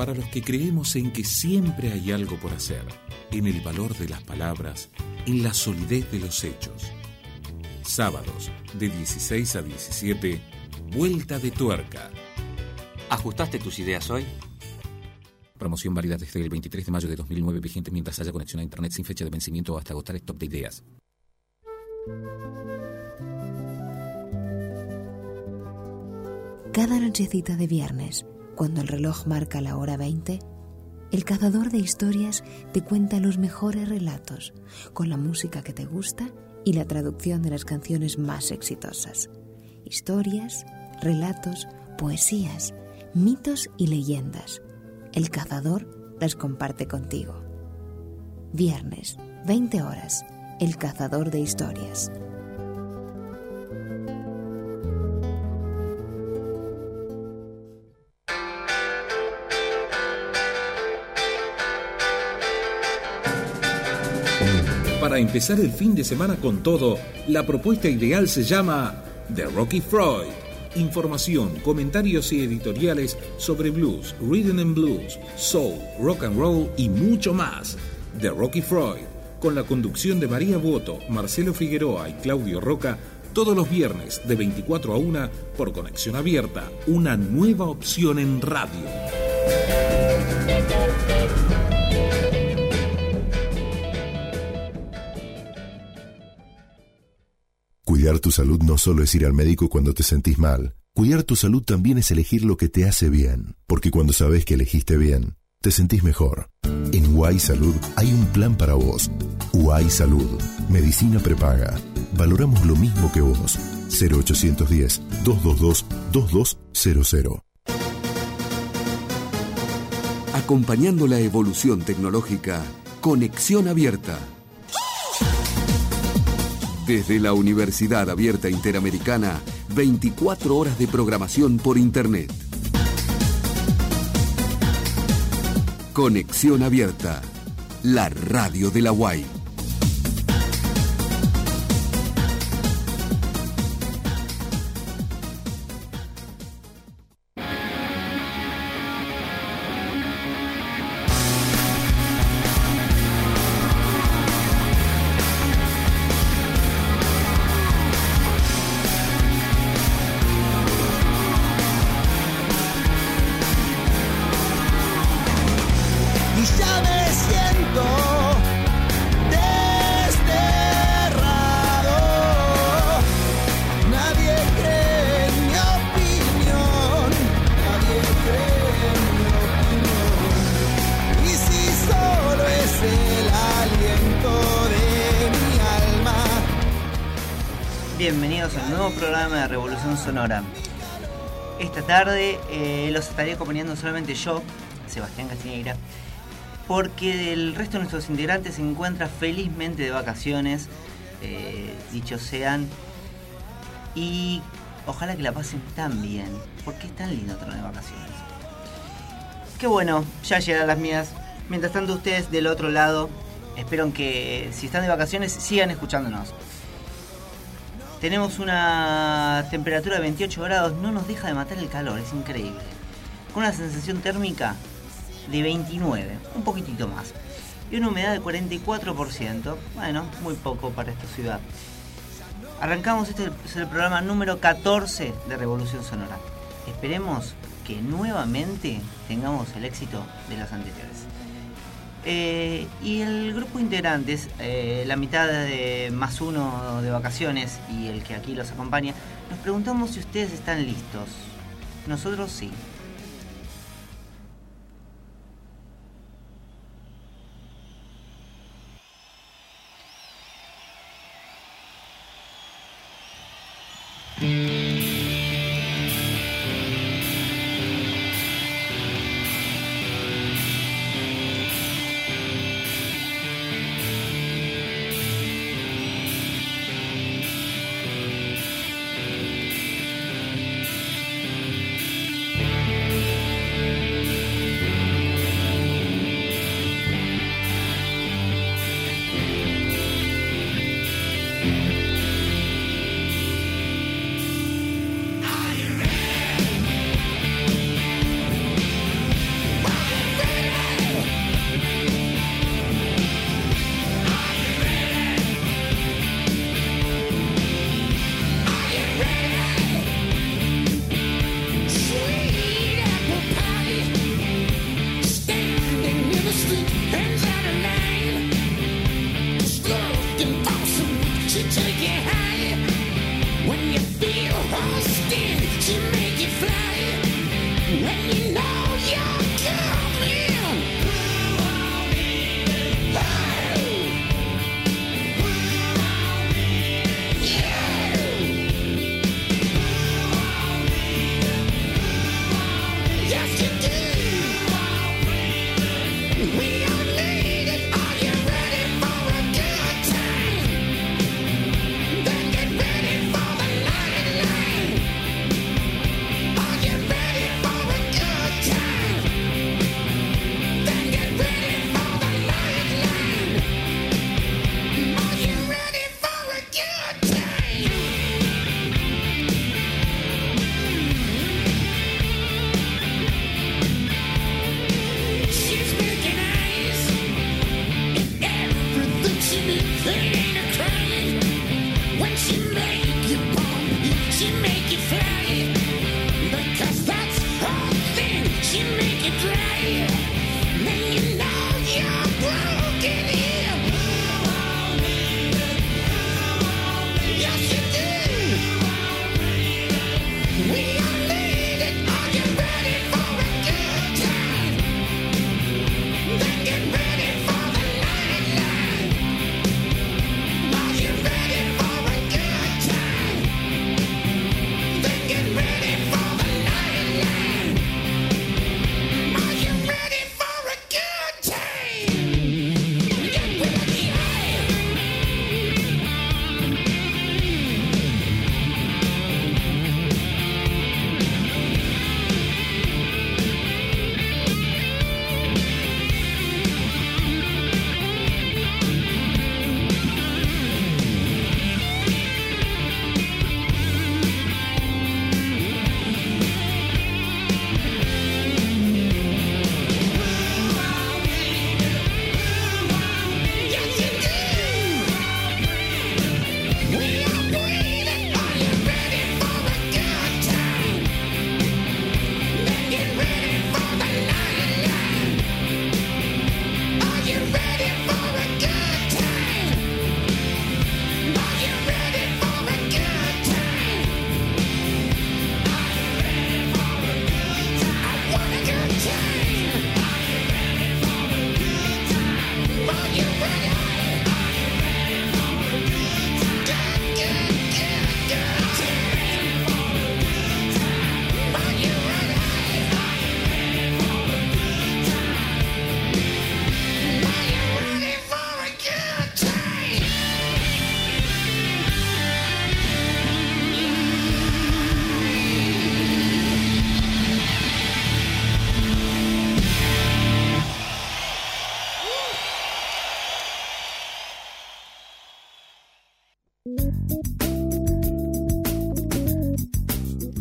para los que creemos en que siempre hay algo por hacer, en el valor de las palabras, en la solidez de los hechos. Sábados, de 16 a 17, Vuelta de Tuerca. ¿Ajustaste tus ideas hoy? Promoción válida desde el 23 de mayo de 2009, vigente mientras haya conexión a Internet sin fecha de vencimiento hasta agotar el top de ideas. Cada nochecita de viernes, cuando el reloj marca la hora 20, el cazador de historias te cuenta los mejores relatos, con la música que te gusta y la traducción de las canciones más exitosas. Historias, relatos, poesías, mitos y leyendas. El cazador las comparte contigo. Viernes, 20 horas. El cazador de historias. Empezar el fin de semana con todo, la propuesta ideal se llama The Rocky Freud. Información, comentarios y editoriales sobre blues, rhythm and blues, soul, rock and roll y mucho más. The Rocky Freud, con la conducción de María Boto, Marcelo Figueroa y Claudio Roca, todos los viernes de 24 a 1 por Conexión Abierta, una nueva opción en radio. Cuidar tu salud no solo es ir al médico cuando te sentís mal. Cuidar tu salud también es elegir lo que te hace bien. Porque cuando sabes que elegiste bien, te sentís mejor. En UAI Salud hay un plan para vos. UAI Salud. Medicina prepaga. Valoramos lo mismo que vos. 0810-222-2200. Acompañando la evolución tecnológica, Conexión Abierta. Desde la Universidad Abierta Interamericana, 24 horas de programación por Internet. Conexión Abierta, la radio de la UAI. Estaré acompañando solamente yo, Sebastián Castiñeira, porque el resto de nuestros integrantes se encuentra felizmente de vacaciones, eh, dichos sean, y ojalá que la pasen tan bien, porque es tan lindo tener de vacaciones. Qué bueno, ya llegarán las mías. Mientras tanto ustedes del otro lado, espero que si están de vacaciones sigan escuchándonos. Tenemos una temperatura de 28 grados, no nos deja de matar el calor, es increíble. Con una sensación térmica de 29, un poquitito más. Y una humedad de 44%, bueno, muy poco para esta ciudad. Arrancamos, este es el programa número 14 de Revolución Sonora. Esperemos que nuevamente tengamos el éxito de las anteriores. Eh, y el grupo de integrantes, eh, la mitad de más uno de vacaciones y el que aquí los acompaña, nos preguntamos si ustedes están listos. Nosotros sí.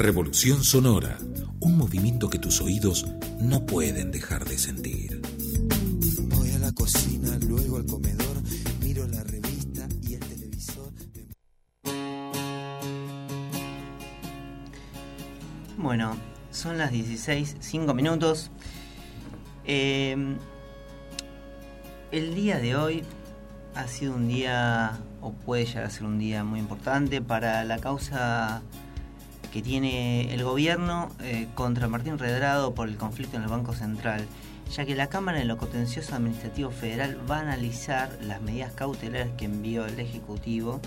Revolución Sonora, un movimiento que tus oídos no pueden dejar de sentir. Voy a la cocina, luego al comedor, miro la revista y el televisor. Bueno, son las 16, 5 minutos. Eh, el día de hoy ha sido un día, o puede llegar a ser un día muy importante para la causa que tiene el gobierno eh, contra Martín Redrado por el conflicto en el Banco Central, ya que la Cámara de lo Contencioso Administrativo Federal va a analizar las medidas cautelares que envió el Ejecutivo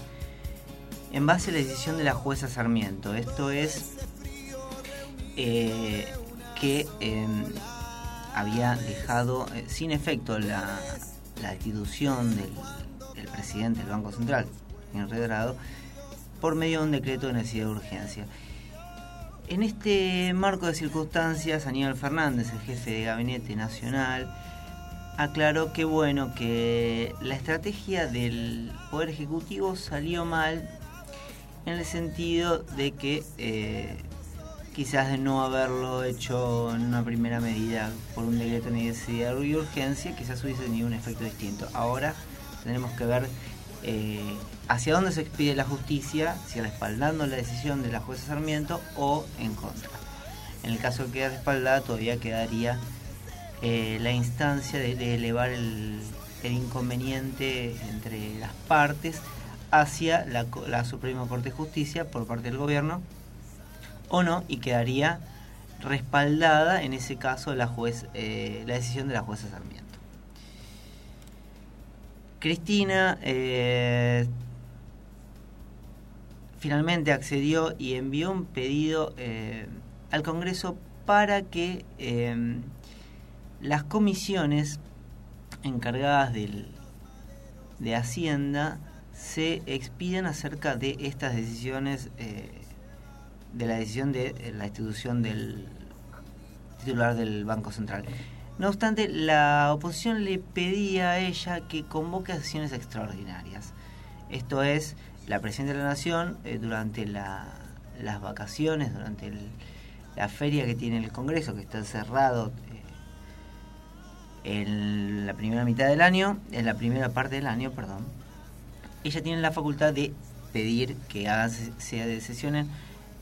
en base a la decisión de la jueza Sarmiento. Esto es eh, que eh, había dejado eh, sin efecto la, la destitución del, del presidente del Banco Central, señor Redrado, por medio de un decreto de necesidad de urgencia. En este marco de circunstancias, Aníbal Fernández, el jefe de gabinete nacional, aclaró que bueno, que la estrategia del Poder Ejecutivo salió mal en el sentido de que eh, quizás de no haberlo hecho en una primera medida por un decreto de necesidad y urgencia, quizás hubiese tenido un efecto distinto. Ahora tenemos que ver eh, hacia dónde se expide la justicia, si respaldando la decisión de la jueza Sarmiento o en contra. En el caso que quede respaldada todavía quedaría eh, la instancia de, elevar el, inconveniente entre las partes hacia la Suprema Corte de Justicia por parte del gobierno o no y quedaría respaldada en ese caso la juez eh, la decisión de la jueza Sarmiento. Cristina eh, finalmente accedió y envió un pedido eh, al Congreso para que las comisiones encargadas del, de Hacienda se expidan acerca de estas decisiones, eh, de la decisión de eh, la institución del titular del Banco Central. No obstante, la oposición le pedía a ella que convoque sesiones extraordinarias. Esto es, la presidenta de la Nación, eh, durante las vacaciones, durante la feria que tiene el Congreso, que está cerrado en la primera mitad del año, en la primera parte del año, perdón, ella tiene la facultad de pedir que hagan sea de sesiones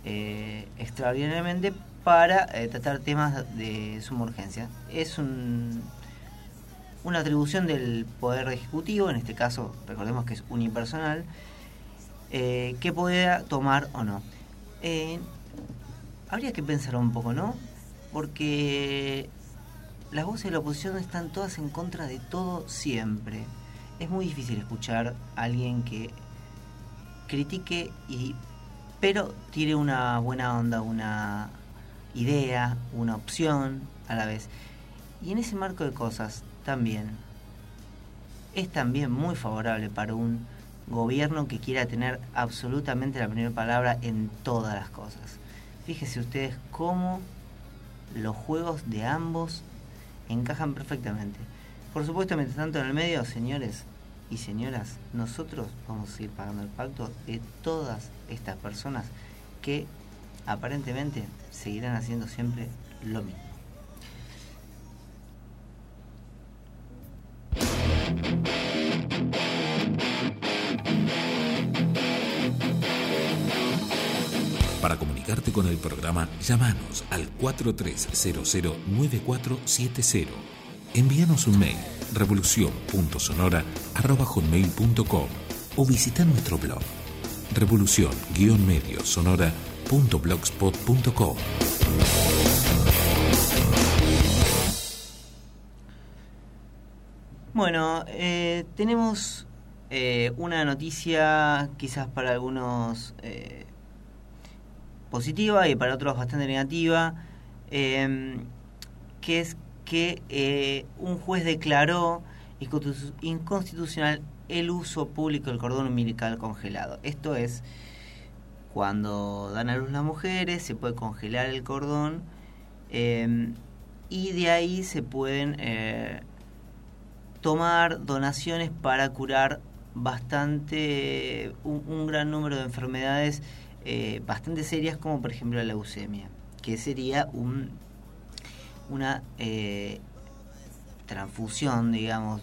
eh, extraordinariamente para eh, tratar temas de suma urgencia. Es un, una atribución del Poder Ejecutivo, en este caso recordemos que es unipersonal, eh, que pueda tomar o no. habría que pensar un poco, ¿no? Porque las voces de la oposición están todas en contra de todo siempre. Es muy difícil escuchar a alguien que critique y pero tiene una buena onda, una idea, una opción a la vez. Y en ese marco de cosas también es también muy favorable para un gobierno que quiera tener absolutamente la primera palabra en todas las cosas. Fíjese ustedes cómo los juegos de ambos encajan perfectamente. Por supuesto, mientras tanto en el medio, señores y señoras, nosotros vamos a ir pagando el pacto de todas estas personas que aparentemente seguirán haciendo siempre lo mismo. Con el programa, llámanos al 4300-9470. Envíanos un mail revolución.sonora.com o visita nuestro blog revolución-mediosonora.blogspot.com. Bueno, eh, tenemos eh, una noticia quizás para algunos eh, positiva y para otros bastante negativa, em, que es que eh, un juez declaró inconstitucional el uso público del cordón umbilical congelado. Esto es, cuando dan a luz las mujeres, se puede congelar el cordón em, y de ahí se pueden eh, tomar donaciones para curar bastante un gran número de enfermedades eh, bastante serias como por ejemplo la leucemia, que sería un, una eh, transfusión, digamos,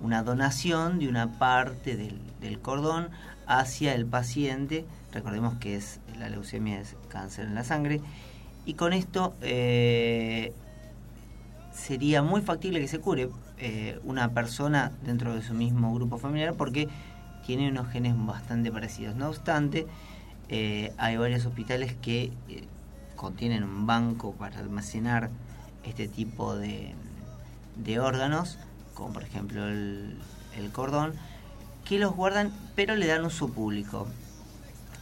una donación de una parte del, cordón hacia el paciente. Recordemos que es la leucemia es cáncer en la sangre. Y con esto eh, sería muy factible que se cure una persona dentro de su mismo grupo familiar porque tiene unos genes bastante parecidos. No obstante, eh, hay varios hospitales que eh, contienen un banco para almacenar este tipo de, de órganos, como por ejemplo el, el, cordón, que los guardan pero le dan uso público.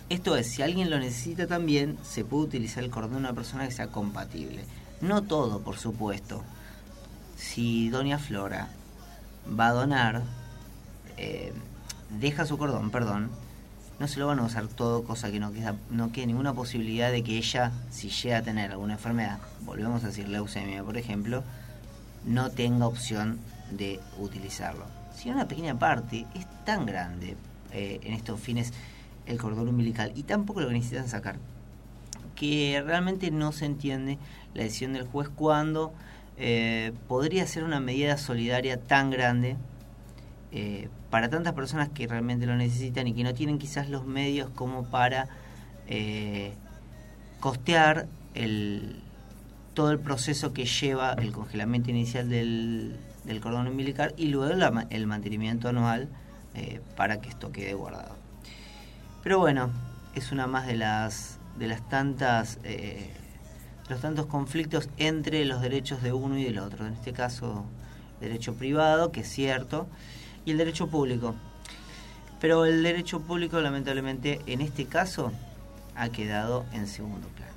Esto es, si alguien lo necesita también, se puede utilizar el cordón de una persona que sea compatible. No todo, por supuesto. Si Doña Flora va a donar, eh, deja su cordón, perdón, no se lo van a usar todo, cosa que no queda, no quede ninguna posibilidad de que ella, si llega a tener alguna enfermedad, volvemos a decir leucemia, por ejemplo, no tenga opción de utilizarlo. Si una pequeña parte es tan grande eh, en estos fines el cordón umbilical y tampoco lo necesitan sacar, que realmente no se entiende la decisión del juez cuando eh, podría ser una medida solidaria tan grande eh, para tantas personas que realmente lo necesitan y que no tienen quizás los medios como para eh, costear el, todo el proceso que lleva el congelamiento inicial del, cordón umbilical y luego el mantenimiento anual eh, para que esto quede guardado. Pero bueno, es una más de las de las tantas eh, los tantos conflictos entre los derechos de uno y del otro. En este caso, derecho privado, que es cierto, y el derecho público. Pero el derecho público, lamentablemente, en este caso, ha quedado en segundo plano.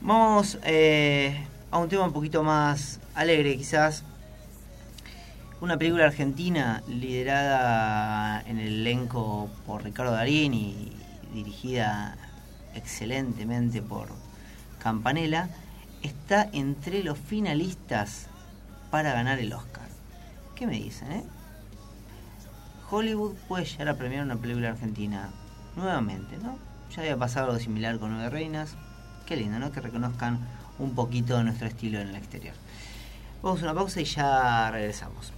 Vamos eh, a un tema un poquito más alegre, quizás. Una película argentina liderada en el elenco por Ricardo Darín y dirigida excelentemente por Campanella, está entre los finalistas para ganar el Oscar. ¿Qué me dicen, eh? Hollywood puede llegar a premiar una película argentina nuevamente, ¿no? Ya había pasado algo similar con Nueve Reinas. Qué lindo, ¿no? Que reconozcan un poquito nuestro estilo en el exterior. Vamos a una pausa y ya regresamos.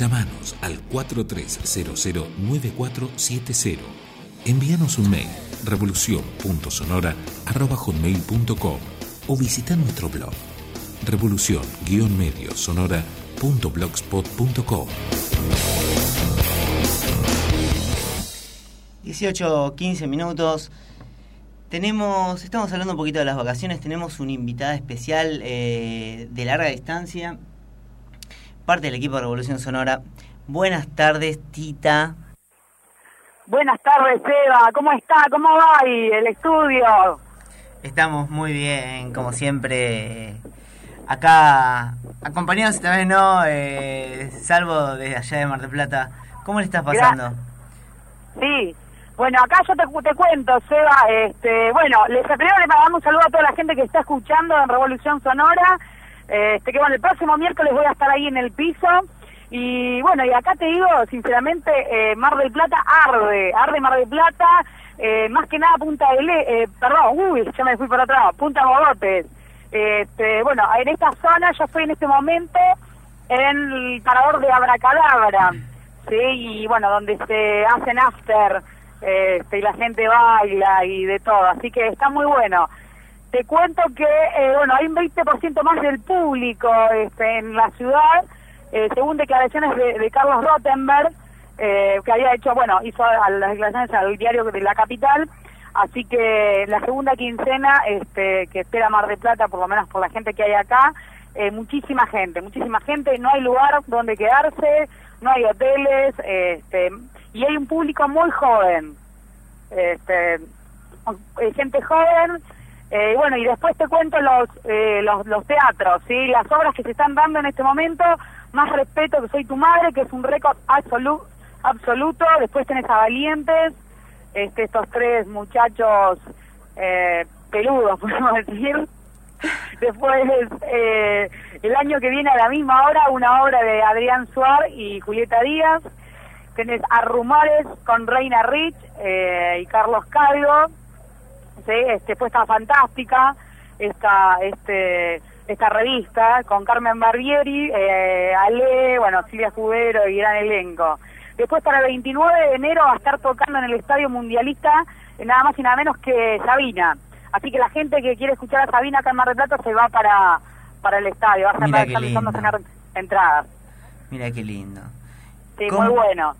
Llámanos al 43009470. Envíanos un mail revolución.sonora.com o visita nuestro blog revolución-mediosonora.blogspot.com 18, 15 minutos. Tenemos, estamos hablando un poquito de las vacaciones, tenemos una invitada especial eh, de larga distancia, parte del equipo de Revolución Sonora. Buenas tardes, Tita. Buenas tardes, Eva. ¿Cómo está? ¿Cómo va ahí el estudio? Estamos muy bien, como siempre. Acá, acompañados vez, ¿no? Eh, salvo desde allá de Mar del Plata. ¿Cómo le estás pasando? Sí. Bueno, acá yo te, te cuento, Seba. Este, bueno, les primero le mandamos un saludo a toda la gente que está escuchando en Revolución Sonora. Este, que bueno, el próximo miércoles voy a estar ahí en el piso. Y bueno, y acá te digo, sinceramente, eh, Mar del Plata arde, arde Mar del Plata, eh, más que nada Punta del E- eh, perdón, uy, ya me fui para atrás, Punta Mogotes. Este, bueno, en esta zona yo estoy en este momento en el parador de Abracadabra, ¿sí? Y bueno, donde se hacen after, este, y la gente baila y de todo, así que está muy bueno. Te cuento que, eh, bueno, hay un 20% más del público este, en la ciudad, eh, según declaraciones de, de Carlos Rottenberg, eh, que había hecho, bueno, hizo a las declaraciones al diario de la capital, así que la segunda quincena este, que espera Mar de Plata, por lo menos por la gente que hay acá, eh, muchísima gente, muchísima gente, no hay lugar donde quedarse, no hay hoteles, este, y hay un público muy joven, este, eh, gente joven, eh, bueno, y después te cuento los, eh, los, los teatros, ¿sí? las obras que se están dando en este momento, Más respeto que soy tu madre, que es un récord absolu absoluto, después tenés a Valientes, este, estos tres muchachos eh, peludos, podemos decir. Después, eh, el año que viene a la misma hora, una obra de Adrián Suar y Julieta Díaz. Tenés a Rumores con Reina Rich eh, y Carlos Calvo. ¿Sí? Este, después está Fantástica, esta, este, esta revista con Carmen Barbieri, eh, Ale, bueno, Silvia Escudero y gran elenco. Después para el 29 de enero va a estar tocando en el Estadio Mundialista eh, nada más y nada menos que Sabina. Así que la gente que quiere escuchar a Sabina acá en Mar del Plata se va para, para el estadio, va a estar sacar entradas. Mira qué lindo. Muy bueno.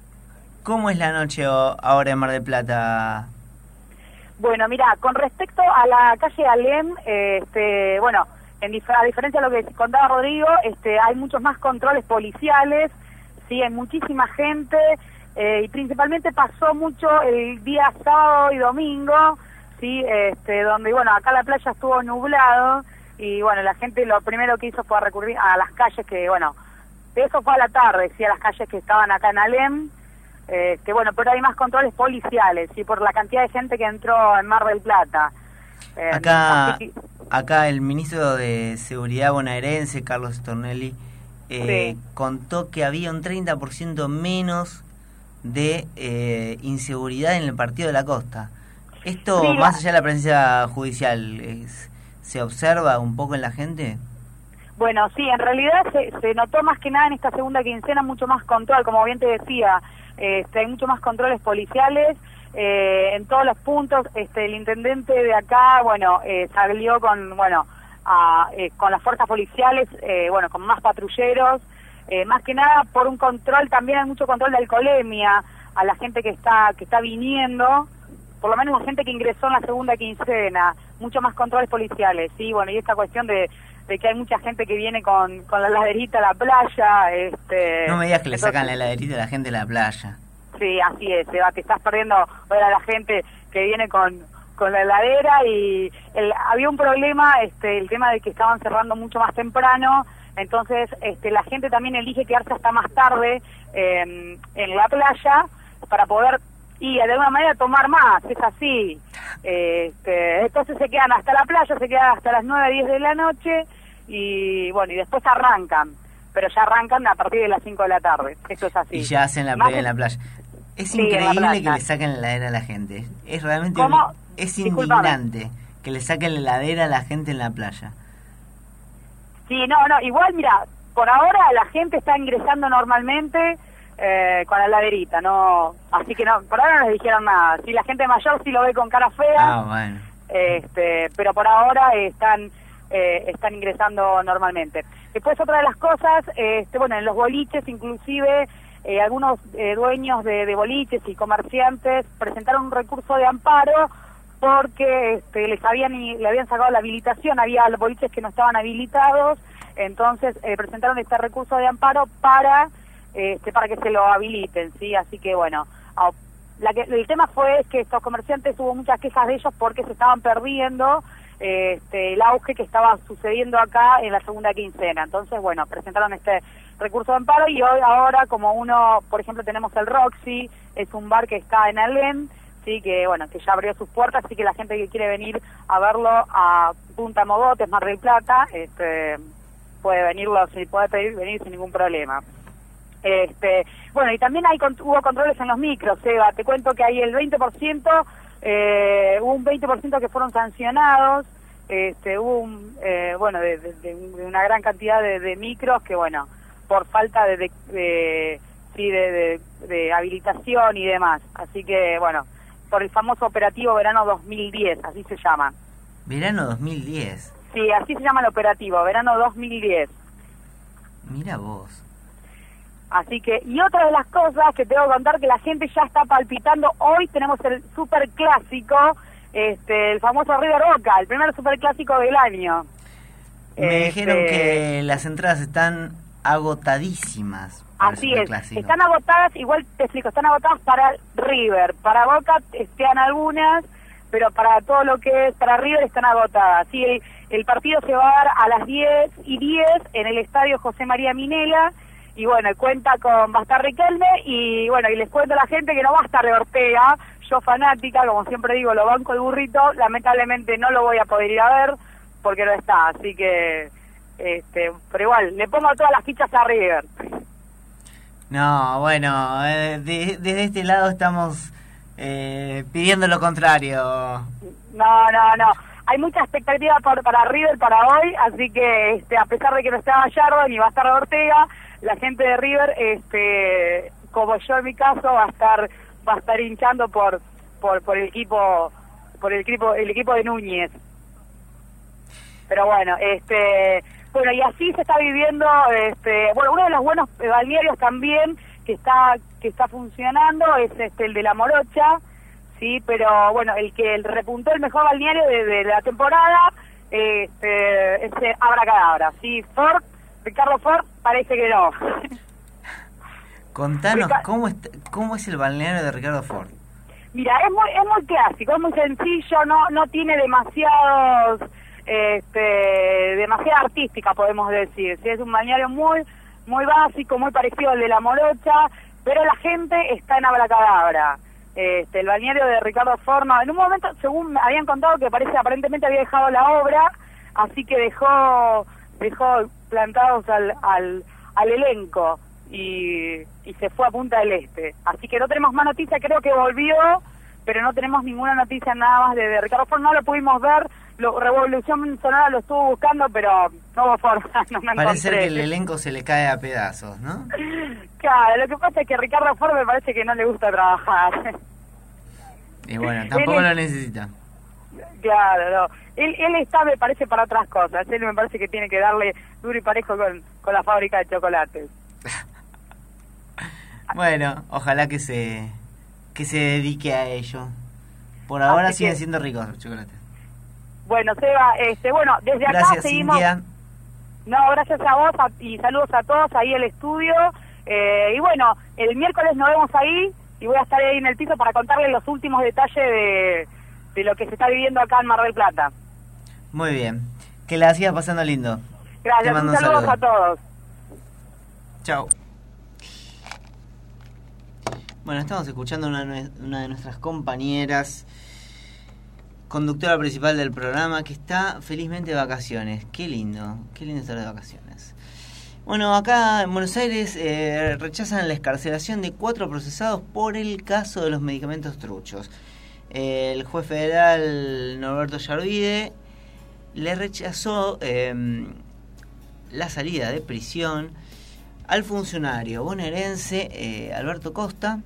¿Cómo es la noche ahora en Mar del Plata? Bueno, mira, con respecto a la calle Alem, este, bueno, en dif- a diferencia de lo que contaba Rodrigo, este, hay muchos más controles policiales, sí, hay muchísima gente eh, y principalmente pasó mucho el día sábado y domingo, sí, este, donde bueno, acá la playa estuvo nublado y bueno, la gente lo primero que hizo fue recurrir a las calles que bueno, eso fue a la tarde, sí, a las calles que estaban acá en Alem. Eh, que bueno, pero hay más controles policiales, y por la cantidad de gente que entró en Mar del Plata. Eh, Acá, que- acá el ministro de Seguridad bonaerense, Carlos Stornelli, eh, Sí. contó que había un 30% menos de eh, inseguridad en el partido de la costa. Esto, más allá de la presencia judicial, es- ¿se observa un poco en la gente? Bueno, sí, en realidad se, se notó más que nada en esta segunda quincena mucho más control, como bien te decía, este, hay mucho más controles policiales eh, en todos los puntos. Este, el intendente de acá, bueno, eh, salió con, bueno, a, eh, con las fuerzas policiales, eh, bueno, con más patrulleros, eh, más que nada por un control, también hay mucho control de alcoholemia a la gente que está que está viniendo, por lo menos la gente que ingresó en la segunda quincena, mucho más controles policiales, sí, bueno, y esta cuestión de, de que hay mucha gente que viene con, con la laderita a la playa, este... No me digas que le entonces- sacan la heladerita a la gente de la playa. Sí, así es, Seba, te estás perdiendo ver a la gente que viene con, con la heladera y el- había un problema, este, el tema de que estaban cerrando mucho más temprano, entonces este, la gente también elige quedarse hasta más tarde eh, en la playa para poder y de alguna manera tomar más, es así. Este, entonces se quedan hasta la playa, se quedan hasta las 9, 10 de la noche y bueno, y después arrancan, pero ya arrancan a partir de las 5 de la tarde, eso es así. Y ya hacen la previa en la playa. Es Sí, increíble que le saquen la heladera a la gente. Es realmente ¿Cómo? es Disculpame. indignante que le saquen la heladera a la gente en la playa. Sí, no, no, igual mira, por ahora la gente está ingresando normalmente eh, con la laderita, no, así que no, por ahora no les dijeron nada. Si la gente mayor sí lo ve con cara fea, Ah, bueno. este, pero por ahora están eh, están ingresando normalmente. Después otra de las cosas, este, bueno, en los boliches inclusive eh, algunos eh, dueños de, de boliches y comerciantes presentaron un recurso de amparo porque este, les habían le habían sacado la habilitación, había boliches que no estaban habilitados, entonces eh, presentaron este recurso de amparo para este, para que se lo habiliten, sí, así que bueno, a- la que, el tema fue que estos comerciantes hubo muchas quejas de ellos porque se estaban perdiendo este, el auge que estaba sucediendo acá en la segunda quincena. Entonces, bueno, presentaron este recurso de amparo y hoy ahora como uno, por ejemplo, tenemos el Roxy, es un bar que está en Alem, sí, que bueno, que ya abrió sus puertas, así que la gente que quiere venir a verlo a Punta Mogotes, Mar del Plata, este, puede venirlo, puede pedir venir sin ningún problema. Este, bueno, y también hay hubo controles en los micros, Seba. Te cuento que hay el 20%, eh, hubo un 20% que fueron sancionados. este, hubo un, eh, bueno, de, de- de una gran cantidad de, de micros que, bueno, por falta de, de, de- sí, de, de- de habilitación y demás. Así que, bueno, por el famoso operativo verano 2010, así se llama. Verano 2010. Sí, así se llama el operativo, verano 2010. Mira vos. Así que, y otra de las cosas que tengo que contar que la gente ya está palpitando, hoy tenemos el super clásico, este, el famoso River Boca, el primer super clásico del año. Me Este, dijeron que las entradas están agotadísimas. Así es, están agotadas, igual te explico, están agotadas para River, para Boca están algunas, pero para todo lo que es para River están agotadas. Sí, el, el partido se va a dar a las 10 y 10 en el estadio José María Minela, y bueno, cuenta con, va a estar Riquelme, y bueno, y les cuento a la gente que no va a estar de Ortega, yo fanática, como siempre digo, lo banco el burrito, lamentablemente no lo voy a poder ir a ver, porque no está, así que, este, pero igual, le pongo todas las fichas a River. No, bueno, eh, de- desde este lado estamos eh, pidiendo lo contrario. No, no, no. Hay mucha expectativa por- para River para hoy, así que este, a pesar de que no está Gallardo ni va a estar Ortega, la gente de River, este, como yo en mi caso, va a estar va a estar hinchando por por, por el equipo por el equipo el equipo de Núñez. Pero bueno, este, bueno y así se está viviendo, este, bueno uno de los buenos balnearios también que está que está funcionando es este el de la Morocha sí, pero bueno, el que el repuntó el mejor balneario de, la temporada este, es eh, Abracadabra, sí, Ford, Ricardo Ford parece que no. Contanos, Rica- ¿cómo, est- ¿cómo es el balneario de Ricardo Ford? Mira, es muy, es muy clásico, es muy sencillo, no, no tiene demasiados, este, demasiada artística podemos decir, sí, es un balneario muy, muy básico, muy parecido al de la Morocha, pero la gente está en Abracadabra. Este, el balneario de Ricardo Forma, en un momento, según me habían contado que parece aparentemente había dejado la obra, así que dejó, dejó plantados al, al, al elenco y, y se fue a Punta del Este. Así que no tenemos más noticias, creo que volvió, pero no tenemos ninguna noticia nada más de, de Ricardo Ford, no lo pudimos ver, lo, Revolución Sonora lo estuvo buscando, pero no hubo forma, no me Parece encontré. que el elenco se le cae a pedazos, ¿no? Claro, lo que pasa es que Ricardo Ford me parece que no le gusta trabajar. Y bueno, tampoco lo necesita. Claro, no. Él, él está, me parece, para otras cosas. Él me parece que tiene que darle duro y parejo con, con la fábrica de chocolates. Bueno, ojalá que se que se dedique a ello. Por ahora Así siguen que- siendo ricos los chocolates. Bueno, Seba, este, bueno, desde acá Gracias, seguimos. No, gracias a vos a- y saludos a todos ahí al estudio. Eh, y bueno, el miércoles nos vemos ahí y voy a estar ahí en el piso para contarles los últimos detalles de, de lo que se está viviendo acá en Mar del Plata. Muy bien. Que la sigas pasando lindo. Te Gracias, mando un un saludo saludo. a todos. Chao. Bueno, estamos escuchando una, una de nuestras compañeras, conductora principal del programa, que está felizmente de vacaciones. Qué lindo, qué lindo estar de vacaciones. Bueno, acá en Buenos Aires eh, rechazan la escarcelación de cuatro procesados por el caso de los medicamentos truchos. El juez federal Norberto Yarvide le rechazó eh, la salida de prisión al funcionario bonaerense eh, Alberto Costa,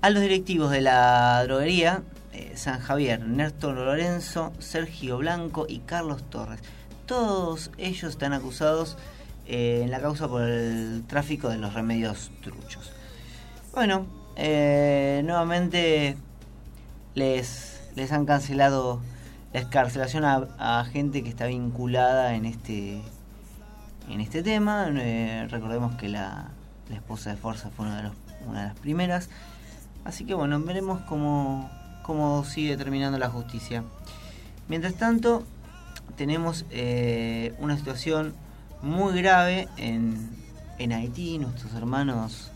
a los directivos de la droguería eh, San Javier, Néstor Lorenzo, Sergio Blanco y Carlos Torres. Todos ellos están acusados eh, en la causa por el tráfico de los remedios truchos. Bueno, eh, nuevamente les, les han cancelado la escarcelación a, a gente que está vinculada en este en este tema. Eh, recordemos que la, la esposa de Forza fue una de, una de las primeras. Así que bueno, veremos cómo, cómo sigue terminando la justicia. Mientras tanto, tenemos eh, una situación muy grave en, en Haití. Nuestros hermanos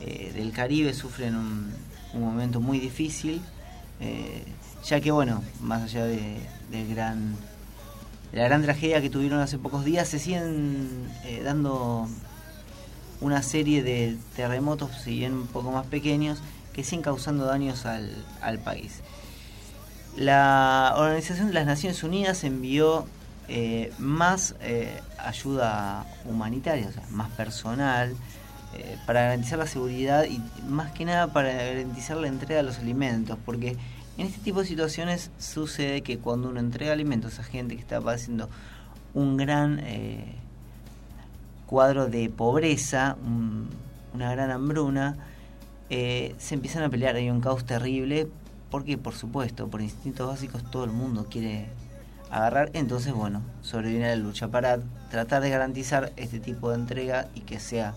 eh, del Caribe sufren un, momento muy difícil. eh, ya que bueno, más allá de, gran de la gran tragedia que tuvieron hace pocos días, se siguen eh, dando una serie de terremotos, si bien un poco más pequeños, que siguen causando daños al, al país. La Organización de las Naciones Unidas envió más ayuda humanitaria, o sea, más personal, eh, para garantizar la seguridad y más que nada para garantizar la entrega de los alimentos, porque en este tipo de situaciones sucede que cuando uno entrega alimentos a gente que está padeciendo un gran cuadro de pobreza, una gran hambruna, se empiezan a pelear, hay un caos terrible, porque por supuesto, por instintos básicos todo el mundo quiere agarrar, entonces bueno, sobreviene la lucha para tratar de garantizar este tipo de entrega y que sea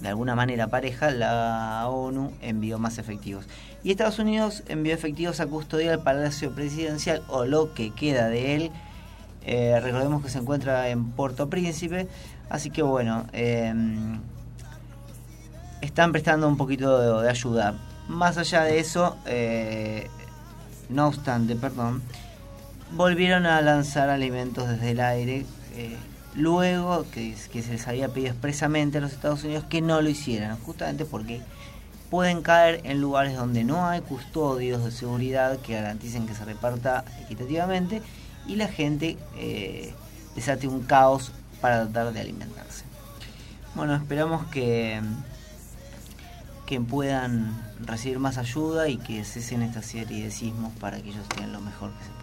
de alguna manera pareja, la ONU envió más efectivos. Y Estados Unidos envió efectivos a custodiar el Palacio Presidencial o lo que queda de él. Eh, recordemos que se encuentra en Puerto Príncipe, así que bueno, em, están prestando un poquito de, ayuda. Más allá de eso, eh, no obstante, perdón, volvieron a lanzar alimentos desde el aire, eh, luego que, se les había pedido expresamente a los Estados Unidos que no lo hicieran, justamente porque pueden caer en lugares donde no hay custodios de seguridad que garanticen que se reparta equitativamente y la gente eh, desate un caos para tratar de alimentarse. Bueno, esperamos que, que puedan recibir más ayuda y que cesen esta serie de sismos para que ellos tengan lo mejor que se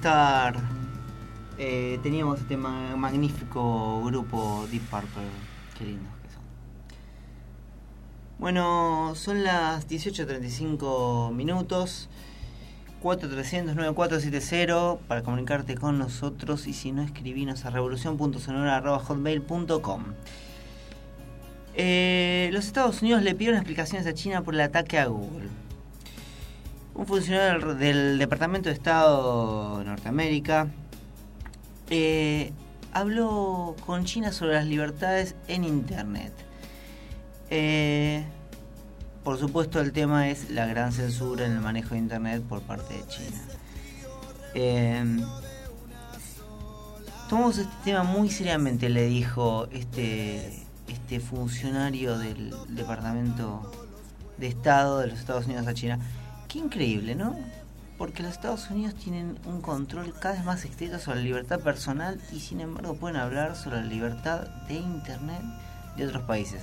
estar. eh, teníamos este ma- magnífico grupo Deep Purple. Qué lindos que son. Bueno, son las 18.35 minutos. 4300-9470 para comunicarte con nosotros y si no escribinos a revolución.sonora.hotmail.com eh, Los Estados Unidos le pidieron explicaciones a China por el ataque a Google. Un funcionario del, Departamento de Estado de Norteamérica eh, habló con China sobre las libertades en Internet. Eh, por supuesto, el tema es la gran censura en el manejo de Internet por parte de China. Eh, tomamos este tema muy seriamente, le dijo este, este funcionario del Departamento de Estado de los Estados Unidos a China. Qué increíble, ¿no? Porque los Estados Unidos tienen un control cada vez más estricto sobre la libertad personal y sin embargo pueden hablar sobre la libertad de Internet de otros países.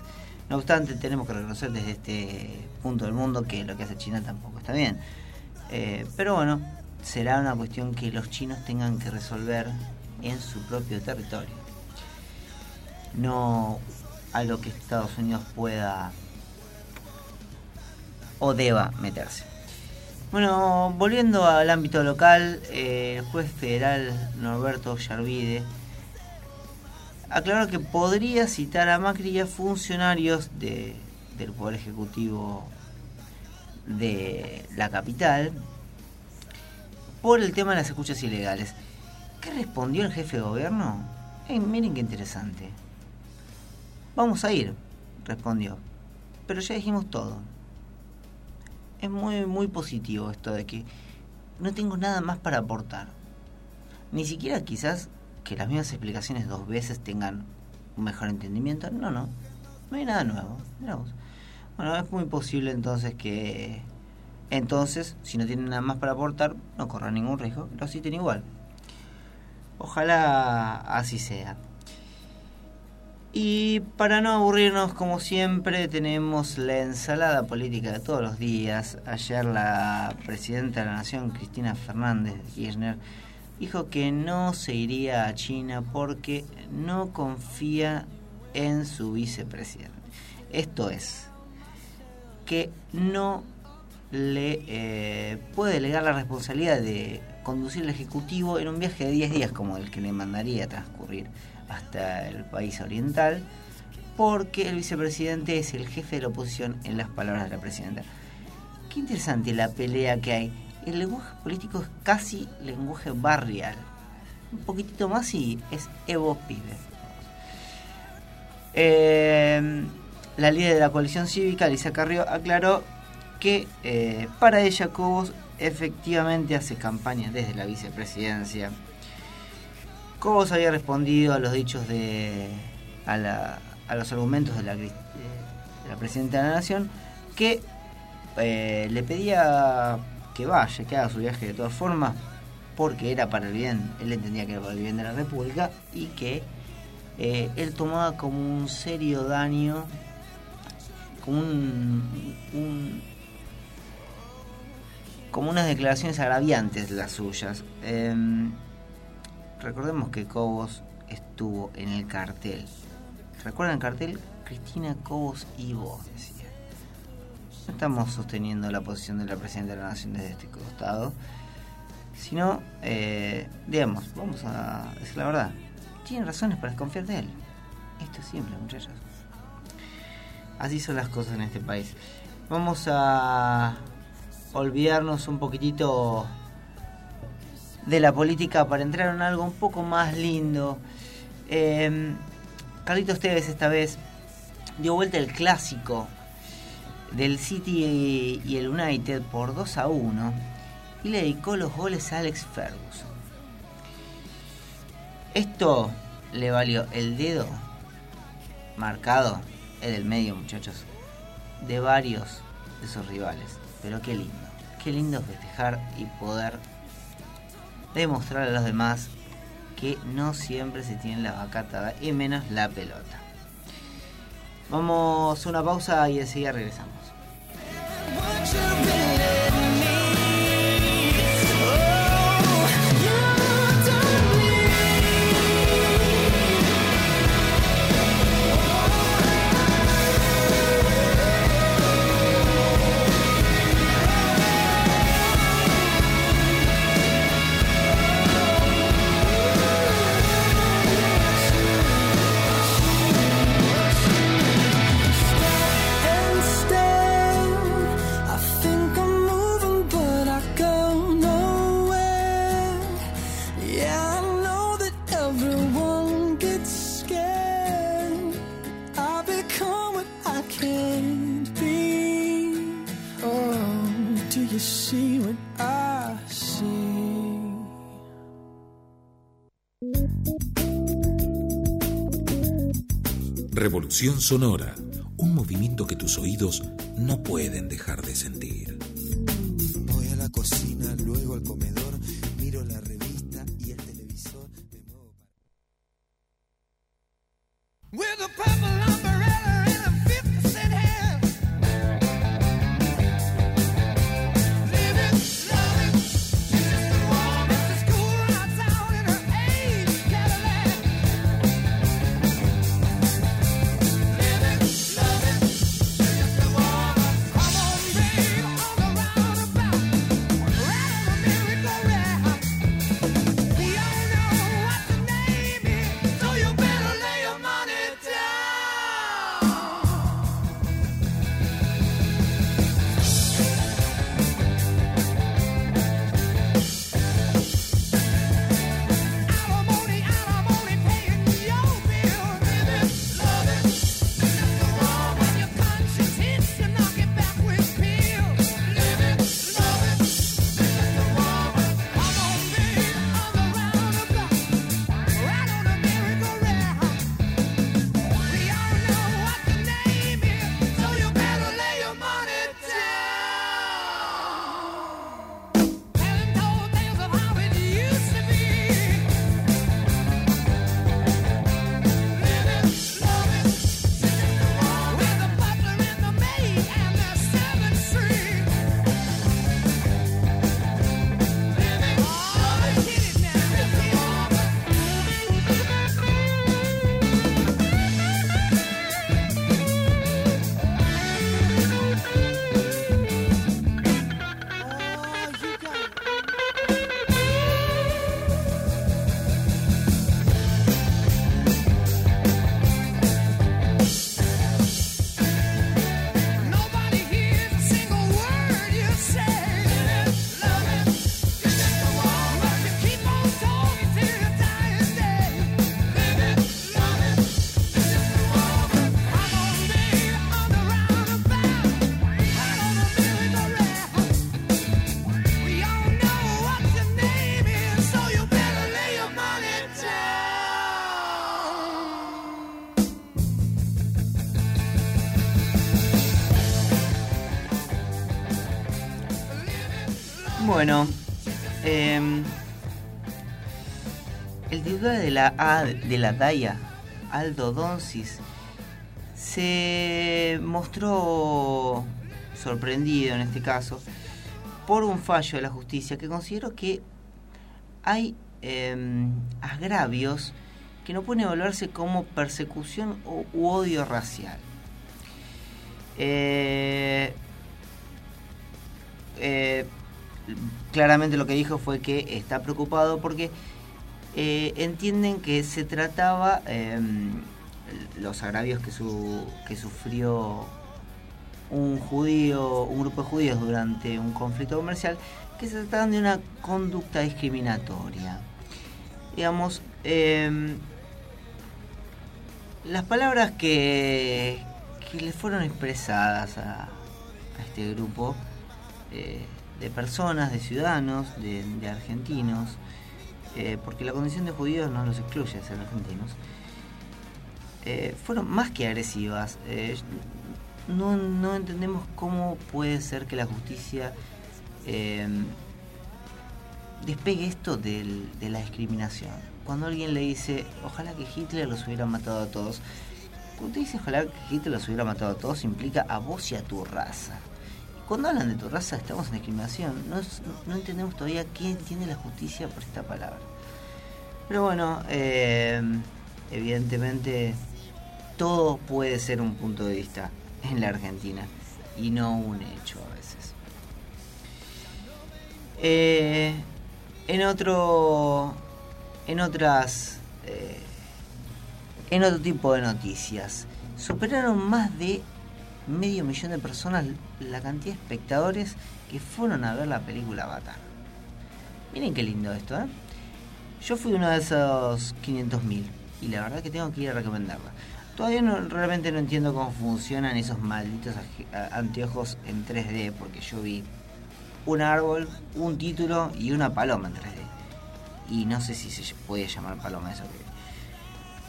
No obstante, tenemos que reconocer desde este punto del mundo que lo que hace China tampoco está bien. Eh, pero bueno, será una cuestión que los chinos tengan que resolver en su propio territorio. No algo que Estados Unidos pueda o deba meterse. Bueno, volviendo al ámbito local, eh, el juez federal Norberto Yarvide aclaró que podría citar a Macri y a funcionarios de, del Poder Ejecutivo de la capital por el tema de las escuchas ilegales. ¿Qué respondió el jefe de gobierno? Eh, miren qué interesante. Vamos a ir, respondió. Pero ya dijimos todo. Es muy, muy positivo esto de que no tengo nada más para aportar. Ni siquiera quizás que las mismas explicaciones dos veces tengan un mejor entendimiento. No, no. No hay nada nuevo. Mirá vos. Bueno, es muy posible entonces que... Entonces, si no tienen nada más para aportar, no corran ningún riesgo. Lo citen igual. Ojalá así sea. Y para no aburrirnos, como siempre, tenemos la ensalada política de todos los días. Ayer la presidenta de la Nación, Cristina Fernández de Kirchner, dijo que no se iría a China porque no confía en su vicepresidente. Esto es, que no le eh, puede delegar la responsabilidad de conducir el Ejecutivo en un viaje de 10 días como el que le mandaría transcurrir hasta el país oriental, porque el vicepresidente es el jefe de la oposición en las palabras de la presidenta. Qué interesante la pelea que hay. El lenguaje político es casi lenguaje barrial. Un poquitito más y es Evo Pibe. Eh, la líder de la coalición cívica, Lisa Carrió, aclaró que eh, para ella Cobos efectivamente hace campaña desde la vicepresidencia. Cobos había respondido a los dichos de. a, la- a los argumentos de la, presidenta de la nación que eh, le pedía que vaya, que haga su viaje de todas formas, porque era para el bien, él entendía que era para el bien de la República y que eh, él tomaba como un serio daño, como un, un- como unas declaraciones agraviantes las suyas. Em, recordemos que Cobos estuvo en el cartel. ¿Recuerdan el cartel? Cristina Cobos y vos, decía. No estamos sosteniendo la posición de la Presidenta de la Nación desde este costado, sino, eh, digamos, vamos a decir la verdad. Tienen razones para desconfiar de él. Esto es simple, muchachos. Así son las cosas en este país. Vamos a olvidarnos un poquitito de la política para entrar en algo un poco más lindo. Eh, Carlitos Tevez esta vez dio vuelta el clásico del City y el United por 2 a 1 y le dedicó los goles a Alex Ferguson. Esto le valió el dedo marcado, el del medio muchachos, de varios de sus rivales. Pero qué lindo, qué lindo festejar y poder demostrar a los demás que no siempre se tiene la vaca atada y menos la pelota. Vamos a una pausa y enseguida regresamos. Sonora, un movimiento que tus oídos no pueden dejar de sentir. Bueno, em, el titular de la A de la DAIA, Aldo Donsis, se mostró sorprendido en este caso por un fallo de la justicia que consideró que hay em, agravios que no pueden evaluarse como persecución o, u odio racial. Eh, eh, claramente lo que dijo fue que está preocupado porque eh, entienden que se trataba eh, los agravios que, su, que sufrió un judío, un grupo de judíos durante un conflicto comercial, que se trataban de una conducta discriminatoria. Digamos, eh, las palabras que, que le fueron expresadas a, a este grupo eh, de personas, de ciudadanos, de, argentinos, eh, porque la condición de judíos no los excluye ser argentinos, eh, fueron más que agresivas. Eh, no, no entendemos cómo puede ser que la justicia eh, despegue esto de la discriminación. Cuando alguien le dice, ojalá que Hitler los hubiera matado a todos. Cuando te dice ojalá que Hitler los hubiera matado a todos, implica a vos y a tu raza. Cuando hablan de tu raza, estamos en discriminación. No, entendemos todavía qué entiende la justicia por esta palabra. Pero bueno, eh, evidentemente todo puede ser un punto de vista en la Argentina y no un hecho a veces. Eh, en otro, en otras, eh, en otro tipo de noticias, superaron más de medio millón de personas la cantidad de espectadores que fueron a ver la película Avatar. Miren qué lindo esto, ¿eh? Yo fui uno de esos 500.000 y la verdad que tengo que ir a recomendarla. Todavía no, realmente no entiendo cómo funcionan esos malditos anteojos en 3D porque yo vi un árbol, un título y una paloma en 3D. Y no sé si se puede llamar paloma eso.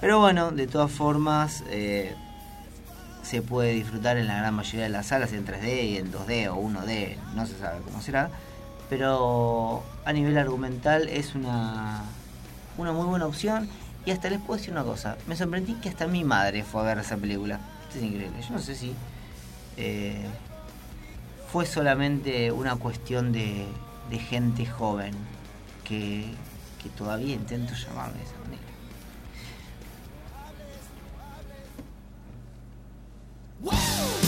Pero bueno, de todas formas, eh, se puede disfrutar en la gran mayoría de las salas en 3D y en 2D o 1D, no se sabe cómo será. Pero a nivel argumental es una, una muy buena opción. Y hasta les puedo decir una cosa, me sorprendí que hasta mi madre fue a ver esa película. Esto es increíble, yo no sé si eh, fue solamente una cuestión de, gente joven que, que todavía intento llamarme de esa manera. Woo!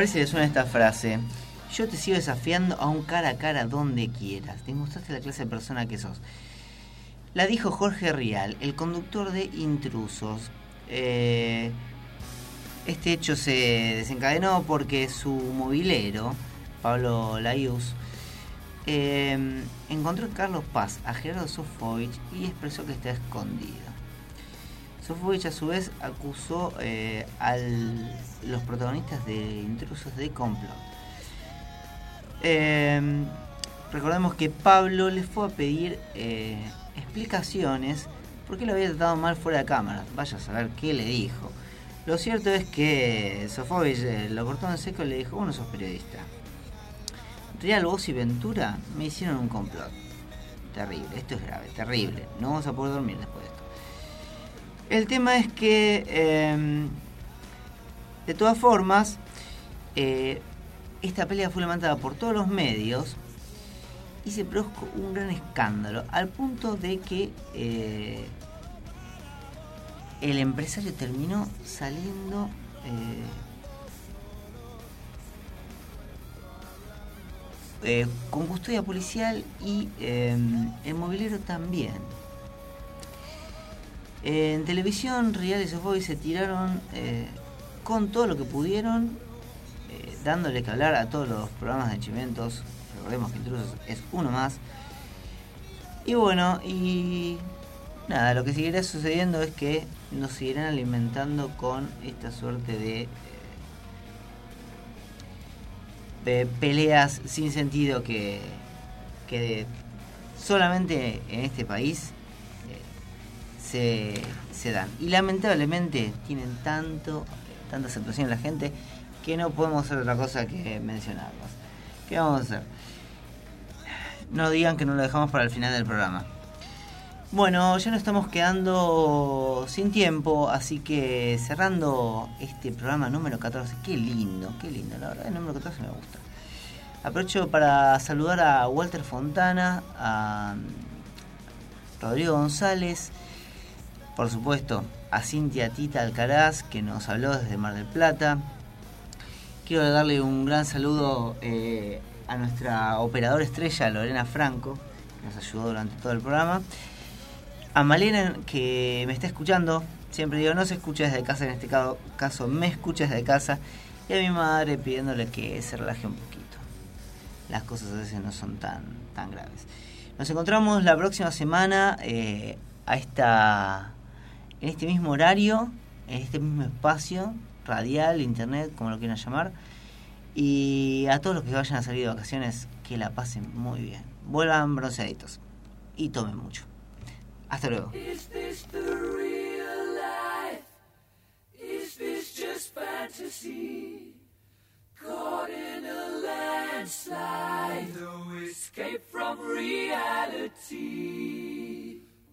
Ver si le suena esta frase. Yo te sigo desafiando a un cara a cara donde quieras. Te mostraste la clase de persona que sos. La dijo Jorge Rial, el conductor de Intrusos. Eh, este hecho se desencadenó porque su movilero, Pablo Layuz, eh, encontró en Carlos Paz a Gerardo Sofovich y expresó que está escondido. Sofovich a su vez acusó eh, a los protagonistas de Intrusos de complot. Eh, recordemos que Pablo le fue a pedir eh, explicaciones porque lo había tratado mal fuera de cámara. Vaya a saber qué le dijo. Lo cierto es que Sofovich eh, lo cortó en seco y le dijo, vos no sos periodista. Real Vos y Ventura me hicieron un complot. Terrible, esto es grave, terrible. No vamos a poder dormir después de esto. El tema es que, eh, de todas formas, eh, esta pelea fue levantada por todos los medios y se produjo un gran escándalo, al punto de que eh, el empresario terminó saliendo eh, con custodia policial y eh, el mobilero también. En televisión, Reales of Boys se tiraron con todo lo que pudieron, eh, dándole que hablar a todos los programas de chimentos. Recordemos que Intrusos es uno más. Y bueno, y nada, lo que seguirá sucediendo es que nos seguirán alimentando con esta suerte de, eh, de peleas sin sentido que, que solamente en este país eh, se, se dan. Y lamentablemente tienen tanto, tanta aceptación en la gente que no podemos hacer otra cosa que mencionarlos. ¿Qué vamos a hacer? No digan que no lo dejamos para el final del programa. Bueno, ya nos estamos quedando sin tiempo, así que cerrando este programa número 14, qué lindo, qué lindo, la verdad el número 14 me gusta. Aprovecho para saludar a Walter Fontana, a Rodrigo González, por supuesto a Cintia Tita Alcaraz, que nos habló desde Mar del Plata. Quiero darle un gran saludo eh, a nuestra operadora estrella, Lorena Franco, que nos ayudó durante todo el programa. A Malena, que me está escuchando, siempre digo, no se escucha desde casa, en este caso, me escucha desde casa. Y a mi madre pidiéndole que se relaje un poquito. Las cosas a veces no son tan, tan graves. Nos encontramos la próxima semana eh, a esta, en este mismo horario, en este mismo espacio, radial, internet, como lo quieran llamar. Y a todos los que vayan a salir de vacaciones, que la pasen muy bien. Vuelvan bronceaditos y tomen mucho. Hasta luego.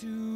to